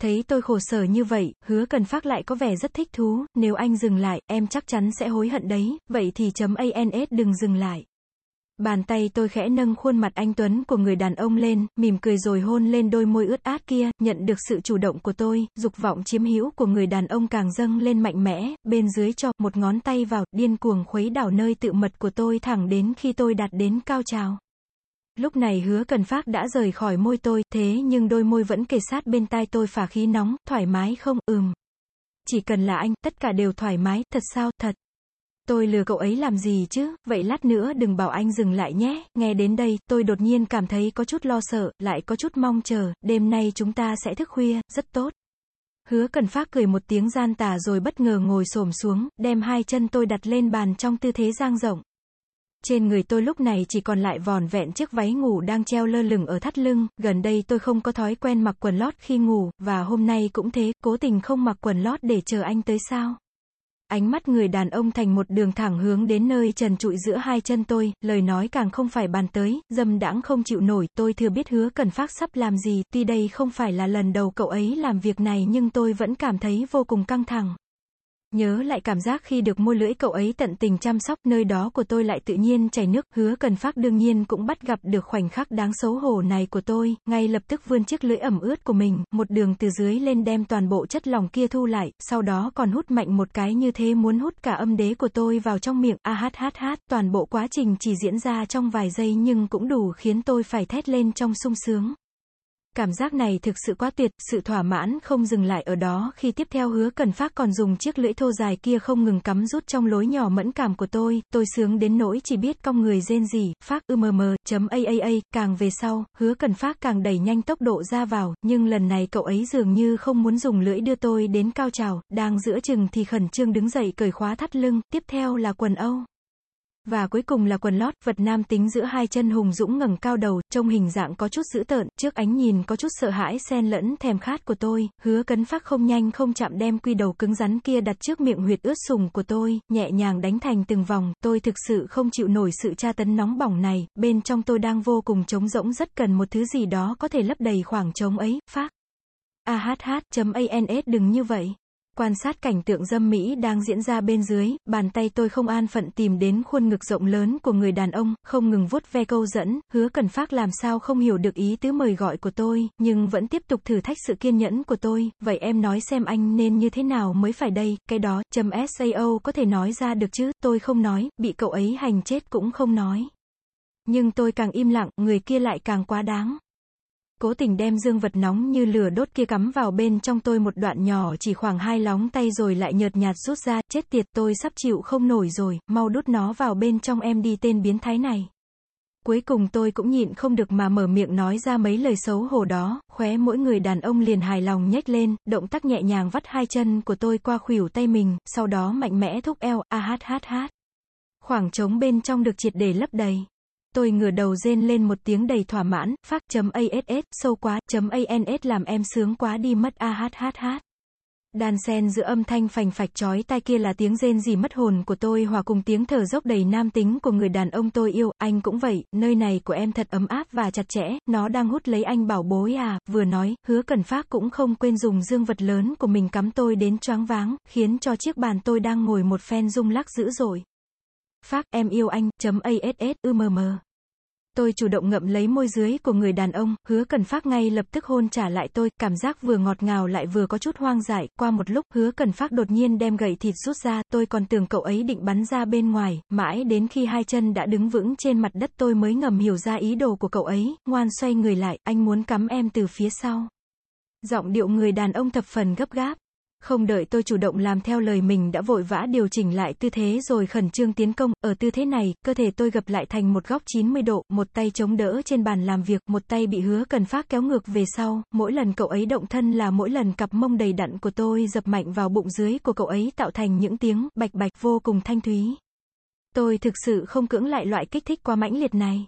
Thấy tôi khổ sở như vậy, hứa cần phát lại có vẻ rất thích thú, nếu anh dừng lại, em chắc chắn sẽ hối hận đấy, vậy thì chấm ANS đừng dừng lại. Bàn tay tôi khẽ nâng khuôn mặt anh Tuấn của người đàn ông lên, mỉm cười rồi hôn lên đôi môi ướt át kia, nhận được sự chủ động của tôi, dục vọng chiếm hữu của người đàn ông càng dâng lên mạnh mẽ, bên dưới cho, một ngón tay vào, điên cuồng khuấy đảo nơi tự mật của tôi thẳng đến khi tôi đạt đến cao trào. Lúc này hứa cần phát đã rời khỏi môi tôi, thế nhưng đôi môi vẫn kề sát bên tai tôi phả khí nóng, thoải mái không, ừm. Chỉ cần là anh, tất cả đều thoải mái, thật sao, thật. Tôi lừa cậu ấy làm gì chứ, vậy lát nữa đừng bảo anh dừng lại nhé, nghe đến đây, tôi đột nhiên cảm thấy có chút lo sợ, lại có chút mong chờ, đêm nay chúng ta sẽ thức khuya, rất tốt. Hứa cần phát cười một tiếng gian tà rồi bất ngờ ngồi xổm xuống, đem hai chân tôi đặt lên bàn trong tư thế giang rộng. Trên người tôi lúc này chỉ còn lại vòn vẹn chiếc váy ngủ đang treo lơ lửng ở thắt lưng, gần đây tôi không có thói quen mặc quần lót khi ngủ, và hôm nay cũng thế, cố tình không mặc quần lót để chờ anh tới sao. Ánh mắt người đàn ông thành một đường thẳng hướng đến nơi trần trụi giữa hai chân tôi, lời nói càng không phải bàn tới, dâm đãng không chịu nổi, tôi thừa biết hứa cần phát sắp làm gì, tuy đây không phải là lần đầu cậu ấy làm việc này nhưng tôi vẫn cảm thấy vô cùng căng thẳng. Nhớ lại cảm giác khi được mua lưỡi cậu ấy tận tình chăm sóc, nơi đó của tôi lại tự nhiên chảy nước, hứa cần phát đương nhiên cũng bắt gặp được khoảnh khắc đáng xấu hổ này của tôi, ngay lập tức vươn chiếc lưỡi ẩm ướt của mình, một đường từ dưới lên đem toàn bộ chất lỏng kia thu lại, sau đó còn hút mạnh một cái như thế muốn hút cả âm đế của tôi vào trong miệng, a hát hát hát, toàn bộ quá trình chỉ diễn ra trong vài giây nhưng cũng đủ khiến tôi phải thét lên trong sung sướng. Cảm giác này thực sự quá tuyệt, sự thỏa mãn không dừng lại ở đó. Khi tiếp theo hứa cần phát còn dùng chiếc lưỡi thô dài kia không ngừng cắm rút trong lối nhỏ mẫn cảm của tôi, tôi sướng đến nỗi chỉ biết cong người rên gì, phát umm, chấm aaa, càng về sau, hứa cần phát càng đẩy nhanh tốc độ ra vào, nhưng lần này cậu ấy dường như không muốn dùng lưỡi đưa tôi đến cao trào, đang giữa chừng thì khẩn trương đứng dậy cởi khóa thắt lưng, tiếp theo là quần Âu. Và cuối cùng là quần lót, vật nam tính giữa hai chân hùng dũng ngẩng cao đầu, trông hình dạng có chút dữ tợn, trước ánh nhìn có chút sợ hãi xen lẫn thèm khát của tôi, hứa cấn phát không nhanh không chạm đem quy đầu cứng rắn kia đặt trước miệng huyệt ướt sùng của tôi, nhẹ nhàng đánh thành từng vòng, tôi thực sự không chịu nổi sự tra tấn nóng bỏng này, bên trong tôi đang vô cùng trống rỗng rất cần một thứ gì đó có thể lấp đầy khoảng trống ấy, phát. AHH.ANS đừng như vậy. Quan sát cảnh tượng dâm mỹ đang diễn ra bên dưới, bàn tay tôi không an phận tìm đến khuôn ngực rộng lớn của người đàn ông, không ngừng vuốt ve câu dẫn, hứa cần phát làm sao không hiểu được ý tứ mời gọi của tôi, nhưng vẫn tiếp tục thử thách sự kiên nhẫn của tôi, vậy em nói xem anh nên như thế nào mới phải đây, cái đó, chấm SAO có thể nói ra được chứ, tôi không nói, bị cậu ấy hành chết cũng không nói. Nhưng tôi càng im lặng, người kia lại càng quá đáng cố tình đem dương vật nóng như lửa đốt kia cắm vào bên trong tôi một đoạn nhỏ chỉ khoảng hai lóng tay rồi lại nhợt nhạt rút ra, chết tiệt tôi sắp chịu không nổi rồi, mau đút nó vào bên trong em đi tên biến thái này. Cuối cùng tôi cũng nhịn không được mà mở miệng nói ra mấy lời xấu hổ đó, khóe mỗi người đàn ông liền hài lòng nhếch lên, động tác nhẹ nhàng vắt hai chân của tôi qua khuỷu tay mình, sau đó mạnh mẽ thúc eo, a hát hát hát. Khoảng trống bên trong được triệt để lấp đầy. Tôi ngửa đầu rên lên một tiếng đầy thỏa mãn, phát chấm ASS, sâu quá, chấm ANS làm em sướng quá đi mất a. Đàn sen giữa âm thanh phành phạch chói tai kia là tiếng rên gì mất hồn của tôi hòa cùng tiếng thở dốc đầy nam tính của người đàn ông tôi yêu, anh cũng vậy, nơi này của em thật ấm áp và chặt chẽ, nó đang hút lấy anh bảo bối à, vừa nói, hứa cần phát cũng không quên dùng dương vật lớn của mình cắm tôi đến choáng váng, khiến cho chiếc bàn tôi đang ngồi một phen rung lắc dữ dội. Phát, em yêu anh, chấm ASS, UMM. Tôi chủ động ngậm lấy môi dưới của người đàn ông, hứa cần phát ngay lập tức hôn trả lại tôi, cảm giác vừa ngọt ngào lại vừa có chút hoang dại, qua một lúc, hứa cần phát đột nhiên đem gậy thịt rút ra, tôi còn tưởng cậu ấy định bắn ra bên ngoài, mãi đến khi hai chân đã đứng vững trên mặt đất tôi mới ngầm hiểu ra ý đồ của cậu ấy, ngoan xoay người lại, anh muốn cắm em từ phía sau. Giọng điệu người đàn ông thập phần gấp gáp. Không đợi tôi chủ động làm theo lời mình đã vội vã điều chỉnh lại tư thế rồi khẩn trương tiến công, ở tư thế này, cơ thể tôi gập lại thành một góc 90 độ, một tay chống đỡ trên bàn làm việc, một tay bị hứa cần phát kéo ngược về sau, mỗi lần cậu ấy động thân là mỗi lần cặp mông đầy đặn của tôi dập mạnh vào bụng dưới của cậu ấy tạo thành những tiếng bạch bạch vô cùng thanh thúy. Tôi thực sự không cưỡng lại loại kích thích quá mãnh liệt này.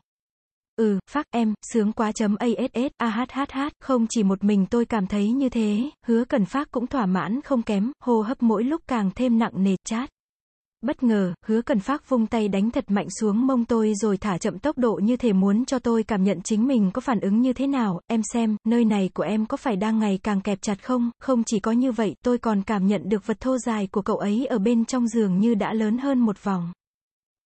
Ừ, phát em, sướng quá chấm ASS, AHHH, không chỉ một mình tôi cảm thấy như thế, hứa cần phát cũng thỏa mãn không kém, hô hấp mỗi lúc càng thêm nặng nề, chát. Bất ngờ, hứa cần phát vung tay đánh thật mạnh xuống mông tôi rồi thả chậm tốc độ như thể muốn cho tôi cảm nhận chính mình có phản ứng như thế nào, em xem, nơi này của em có phải đang ngày càng kẹp chặt không, không chỉ có như vậy, tôi còn cảm nhận được vật thô dài của cậu ấy ở bên trong giường như đã lớn hơn một vòng.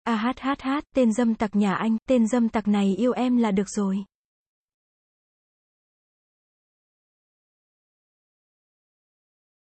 A hát hát hát, tên dâm tặc nhà anh, tên dâm tặc này yêu em là được rồi.